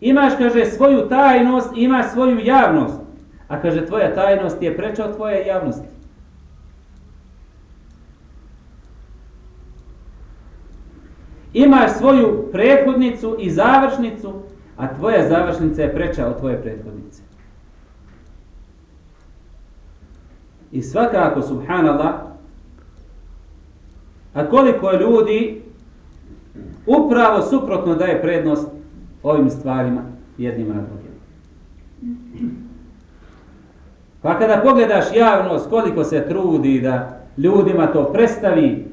Imaš, kaže, svoju tajnost, imaš svoju javnost. A kaže, tvoja tajnost je preča od tvoje javnosti. Imaš svoju prethodnicu i završnicu, a tvoja završnica je preča od tvoje prethodnice. I svakako, subhanallah, a koliko ljudi upravo suprotno daje prednost ovim stvarima jednima na drugim. Pa kada pogledaš javnost koliko se trudi da ljudima to predstavi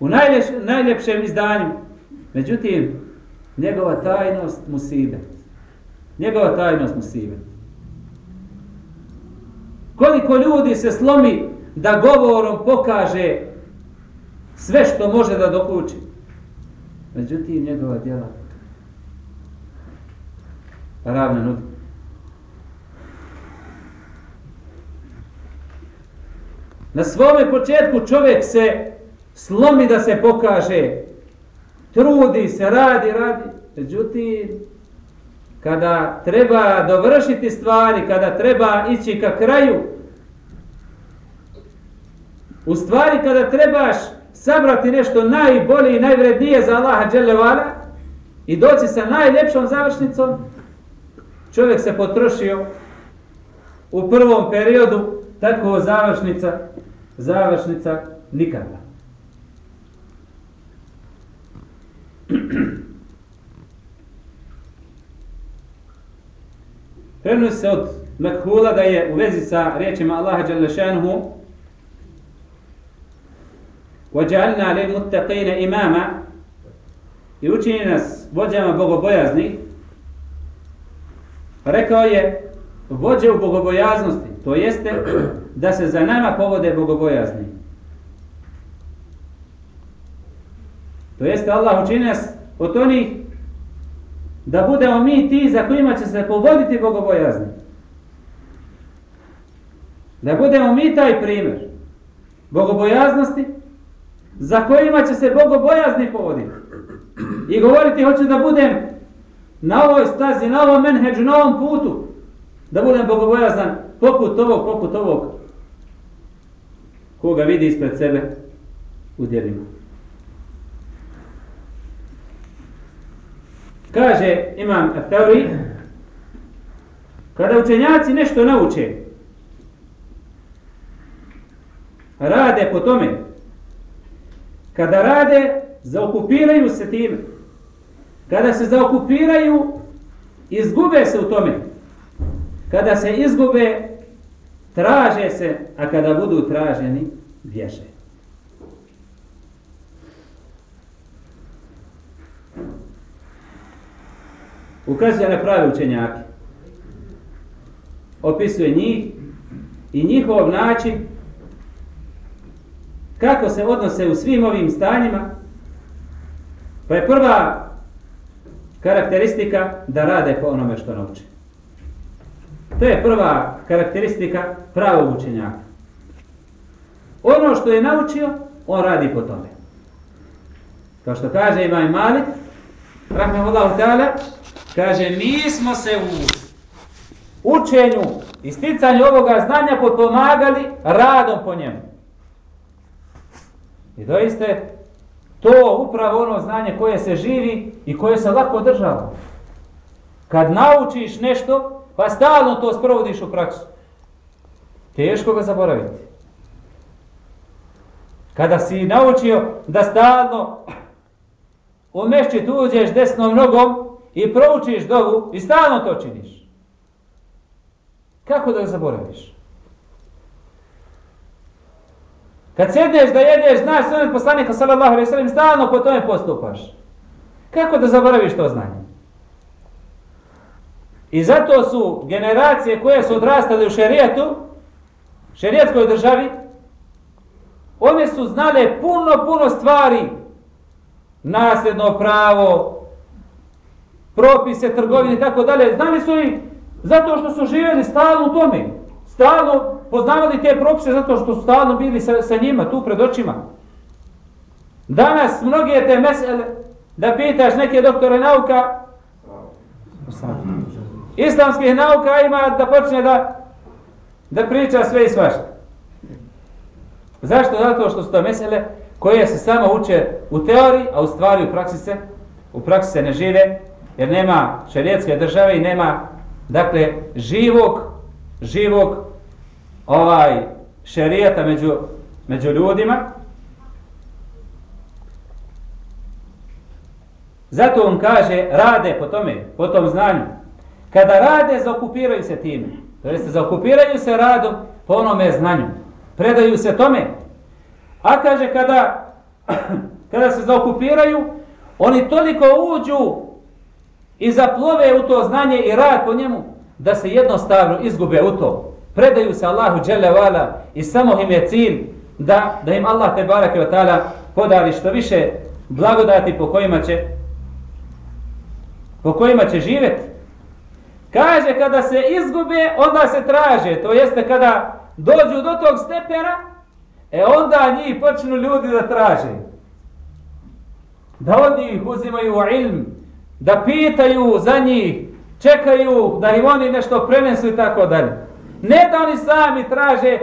u najljepš, najljepšem izdanju, međutim, njegova tajnost mu sibe. Njegova tajnost mu sibe. Koliko ljudi se slomi da govorom pokaže sve što može da dokuči. Međutim, njegova djela ravna nudi. Na svome početku čovjek se slomi da se pokaže, trudi se, radi, radi. Međutim, kada treba dovršiti stvari, kada treba ići ka kraju, u stvari kada trebaš sabrati nešto najbolje i najvrednije za Allaha Đelevala i doći sa najljepšom završnicom, čovjek se potrošio u prvom periodu, tako završnica, završnica nikada. Prenosi se od Mekhula da je u vezi sa riječima Allaha Đalešanuhu وَجَعَلْنَا لِلْمُتَّقِينَ imama i učini nas vođama bogobojazni rekao je vođe u bogobojaznosti to jeste da se za nama povode bogobojazni To jeste Allah učini nas od onih da budemo mi ti za kojima će se povoditi bogobojazni. Da budemo mi taj primjer bogobojaznosti za kojima će se bogobojazni povoditi. I govoriti, hoću da budem na ovoj stazi, na ovom menheđu, na ovom putu, da budem bogobojazan poput ovog, poput ovog, koga vidi ispred sebe u djelima. Kaže imam Teori, kada učenjaci nešto nauče, rade po tome, kada rade, zaokupiraju se tim, kada se zaokupiraju, izgube se u tome, kada se izgube, traže se, a kada budu traženi, bježe. Ukazuje na prave učenjake. Opisuje njih i njihov način kako se odnose u svim ovim stanjima. Pa je prva karakteristika da rade po onome što nauče. To je prva karakteristika pravog učenjaka. Ono što je naučio, on radi po tome. Kao što kaže Imam Malik, rahmehullahu ta'ala, Kaže, mi smo se u učenju i sticanju ovoga znanja potpomagali radom po njemu. I doista to upravo ono znanje koje se živi i koje se lako država. Kad naučiš nešto, pa stalno to sprovodiš u praksu. Teško ga zaboraviti. Kada si naučio da stalno u mešćit uđeš desnom nogom, i proučiš dovu i stalno to činiš. Kako da ga zaboraviš? Kad sedneš da jedeš, znaš sunet poslanika sallallahu alaihi sallam, stalno po tome postupaš. Kako da zaboraviš to znanje? I zato su generacije koje su odrastale u šerijetu, šerijetskoj državi, one su znale puno, puno stvari, nasljedno pravo, propise, trgovine i tako dalje. Znali su ih zato što su živjeli stalno u tome. Stalno poznavali te propise zato što su stalno bili sa, sa njima, tu pred očima. Danas mnoge te mesele, da pitaš neke doktore nauka, islamskih nauka ima da počne da da priča sve i svašta. Zašto? Zato što su to mesele koje se samo uče u teoriji, a u stvari u praksi se, u praksi se ne žive, jer nema šerijetske države i nema, dakle, živog, živog ovaj šerijeta među, među ljudima. Zato on kaže, rade po tome, po tom znanju. Kada rade, zaokupiraju se time. To jeste, zaokupiraju se radom po onome znanju. Predaju se tome. A kaže, kada, kada se zaokupiraju, oni toliko uđu i zaplove u to znanje i rad po njemu, da se jednostavno izgube u to. Predaju se Allahu dželevala i samo im je cilj da, da im Allah te barake od ta'ala podari što više blagodati po kojima će po kojima će živjeti. Kaže kada se izgube, onda se traže. To jeste kada dođu do tog stepena, e onda njih počnu ljudi da traže. Da od njih uzimaju ilm, da pitaju za njih, čekaju da im oni nešto prenesu i tako dalje. Ne da oni sami traže,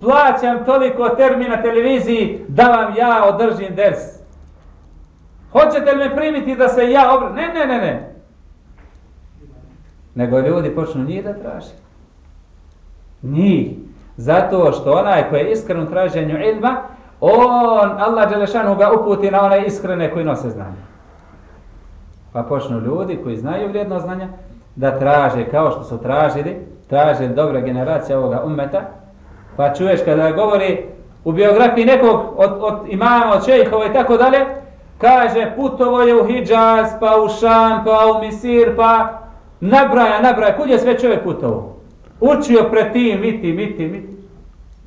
plaćam toliko termina televiziji da vam ja održim ders. Hoćete li me primiti da se ja obr... Ne, ne, ne, ne nego ljudi počnu njih da traže. Njih. Zato što onaj koji je iskren u traženju ilma, on, Allah Đelešanu ga uputi na one iskrene koji nose znanje. Pa počnu ljudi koji znaju vrijedno znanja da traže kao što su tražili, traže dobra generacija ovoga ummeta. Pa čuješ kada govori u biografiji nekog od, od imama, od šejhova i tako dalje, kaže putovo je u Hidžaz, pa u Šam, pa u Misir, pa nabraja, nabraja, kud je sve čovjek putovo? Učio pred tim, viti, viti, viti.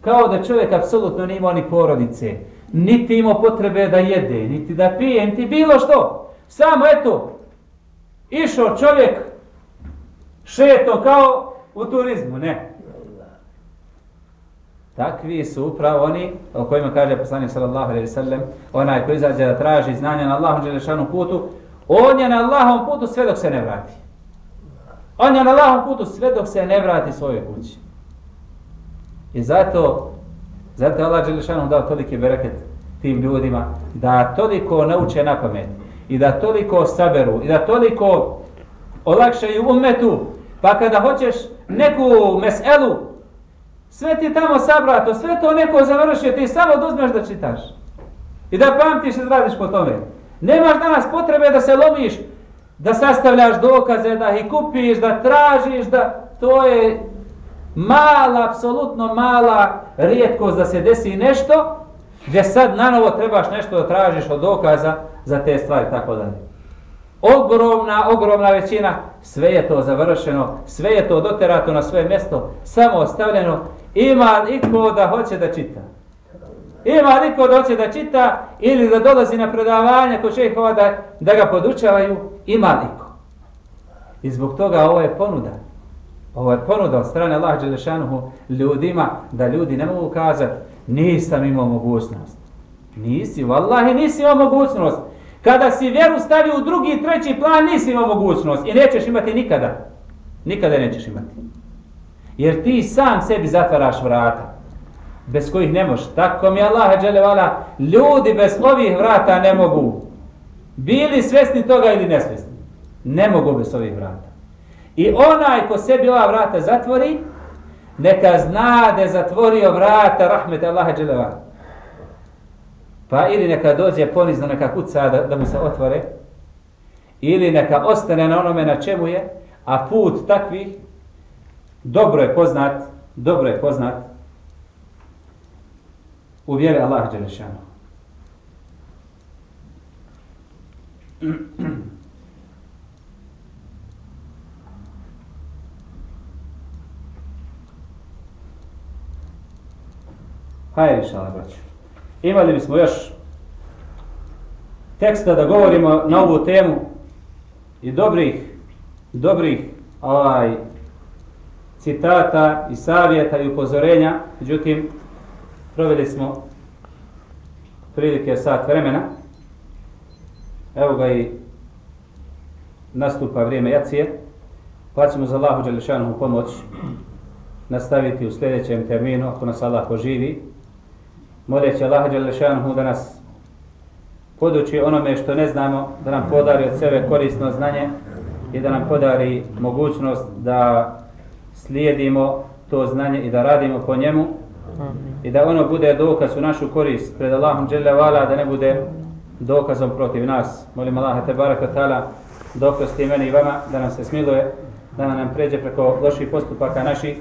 Kao da čovjek apsolutno nije imao ni porodice, niti imao potrebe da jede, niti da pije, niti bilo što. Samo eto, išao čovjek šeto kao u turizmu, ne. Takvi su upravo oni o kojima kaže poslanik sallallahu alejhi ve sellem, onaj koji izađe da traži znanje na Allahom dželešanu putu, on je na Allahom putu sve dok se ne vrati. On je na Allahom putu sve dok se ne vrati svojoj kući. I zato, zato je Allah Đelešanu dao toliki bereket tim ljudima da toliko nauče na pamet i da toliko saberu i da toliko olakšaju umetu pa kada hoćeš neku meselu sve ti tamo sabrato, sve to neko završio ti samo dozmeš da čitaš i da pamtiš i da radiš po tome. Nemaš danas potrebe da se lomiš da sastavljaš dokaze, da ih kupiš, da tražiš, da to je mala, apsolutno mala rijetkost da se desi nešto gdje sad na novo trebaš nešto da tražiš od dokaza za te stvari, tako da Ogromna, ogromna većina, sve je to završeno, sve je to doterato na svoje mjesto, samo ostavljeno, ima iko da hoće da čita. Ima niko da hoće da čita ili da dolazi na predavanje kod šehova da, da ga podučavaju, ima niko. I zbog toga ovo je ponuda. Ovo je ponuda od strane Allah Đelešanuhu ljudima da ljudi ne mogu kazati nisam imao mogućnost. Nisi, vallahi nisi imao mogućnost. Kada si vjeru stavio u drugi i treći plan nisi imao mogućnost i nećeš imati nikada. Nikada nećeš imati. Jer ti sam sebi zatvaraš vrata bez kojih ne možeš. Tako mi Allah dželevala, ljudi bez ovih vrata ne mogu. Bili svjesni toga ili nesvjesni. Ne mogu bez ovih vrata. I onaj ko sebi ova vrata zatvori, neka zna da je zatvorio vrata rahmeta Allaha dželevala. Pa ili neka dođe ponizno, neka kuca da, da mu se otvore, ili neka ostane na onome na čemu je, a put takvih dobro je poznat, dobro je poznat, u vjeri Allah Đelešanu. Hajde, inšala, braću. Imali bismo još teksta da govorimo na ovu temu i dobrih, dobrih ovaj, citata i savjeta i upozorenja, međutim, proveli smo prilike sat vremena. Evo ga i nastupa vrijeme jacije, pa ćemo za Allahu Đelešanu pomoć nastaviti u sljedećem terminu, ako nas Allah poživi. Moleći Allaha Đelešanu da nas poduči onome što ne znamo, da nam podari od sebe korisno znanje i da nam podari mogućnost da slijedimo to znanje i da radimo po njemu i da ono bude dokaz u našu korist pred Allahom Đelešanu da ne bude dokazom protiv nas. Molim Allaha te baraka ta'ala da oprosti meni i vama, da nam se smiluje, da nam pređe preko loših postupaka naših.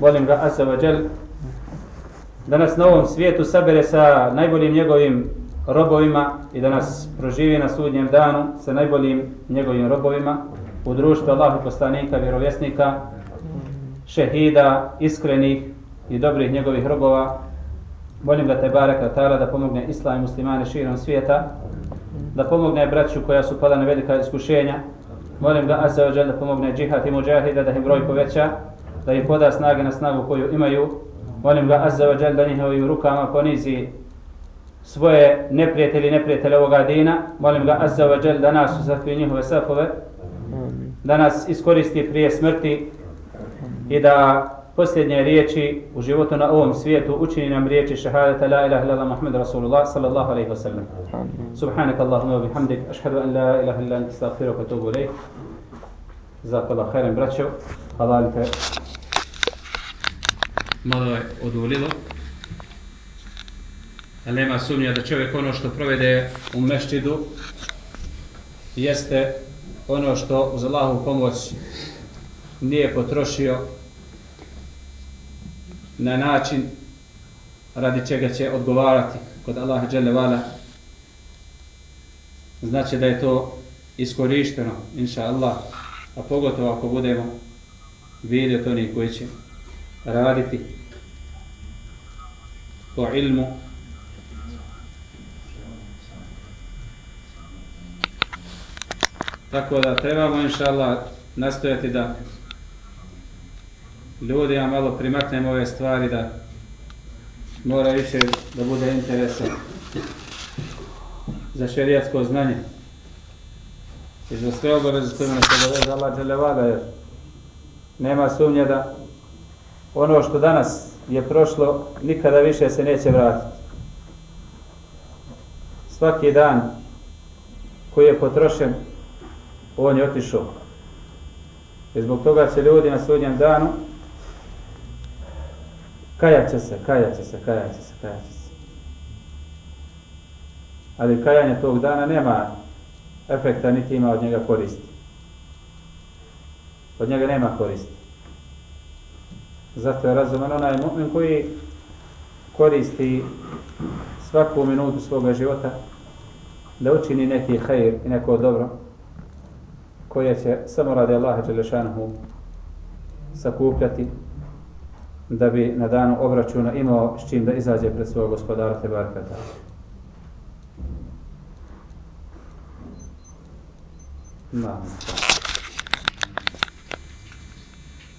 Molim ga Asa wa da nas na ovom svijetu sabere sa najboljim njegovim robovima i da nas proživi na sudnjem danu sa najboljim njegovim robovima u društvu Allahu poslanika, vjerovjesnika, šehida, iskrenih i dobrih njegovih robova. Molim da te bareka ta'ala da pomogne islam i muslimane širom svijeta, da pomogne braću koja su pala na velika iskušenja. Molim ga Azza wa da pomogne džihad i muđahida da im broj poveća, da im poda snage na snagu koju imaju. Molim ga Azza wa da njihovim rukama ponizi svoje neprijatelji i neprijatelje ovoga dina. Molim ga Azza wa da nas usakvi njihove safove, da nas iskoristi prije smrti i da posljednje riječi u životu na ovom svijetu učini nam riječi šahadata la ilaha illallah Muhammad Rasulullah sallallahu alaihi wa sallam. Subhanak Allahumma wa bihamdik, ašhadu an la ilaha illa anta astaghfiruka wa atubu ilayk. Jazakallah khairan braćo. Halalite. Malo je odulilo. Ali nema sumnja da čovjek ono što provede u meštidu jeste ono što uz Allahu pomoć nije potrošio na način radi čega će odgovarati kod Allaha dželle vala znači da je to iskorišteno inša Allah a pogotovo ako budemo vidjeti oni koji će raditi o ilmu. Tako da trebamo inša Allah nastojati da ljudi ja malo primaknem ove stvari da mora više da bude interesa za šerijatsko znanje. I za sve obaveze koje nas obaveze Allah dželevala jer nema sumnje da ono što danas je prošlo nikada više se neće vratiti svaki dan koji je potrošen on je otišao i zbog toga će ljudi na sudnjem danu kajat će se, kajat će se, kajat će se, kajat će se. Ali kajanje tog dana nema efekta, niti ima od njega koristi. Od njega nema koristi. Zato je razuman onaj mu'min koji koristi svaku minutu svoga života da učini neki hajr i neko dobro koje će samo radi Allaha Đelešanohu sakupljati da bi na danu obračuna imao s čim da izađe pred svog gospodara Tebarkata. Mamo.